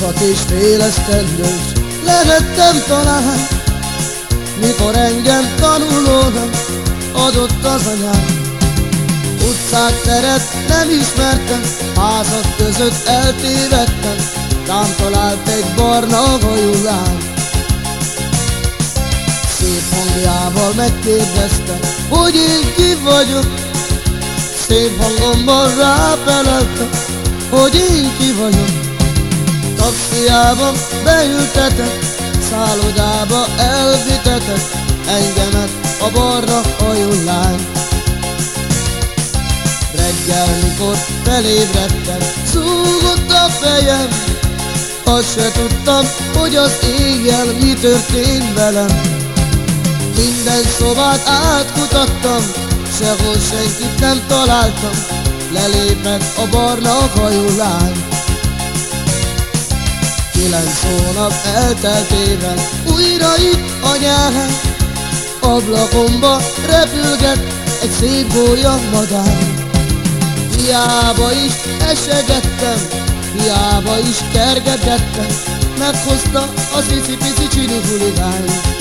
Hat és fél esztendős talán Mikor engem tanulónak adott az anyám. Utcák teret nem ismertem, házak között eltévedtem Rám talált egy barna hajú Szép hangjával megkérdezte, hogy én ki vagyok. Szép hangomban ráfeleltem, hogy én ki vagyok Taxiába beültetett, szállodába elvitetett Engemet a barna hajú lány Reggel, mikor felébredtem, szúgott a fejem. Azt se tudtam, hogy az éjjel mi történt velem. Minden szobát átkutattam, sehol senkit nem találtam. Lelépett a barna hajú lány Kilenc hónap elteltével újra itt a nyár Ablakomba repülget egy szép gólya madár. Hiába is esegettem, hiába is kergetettem Meghozta az icipici csini huligány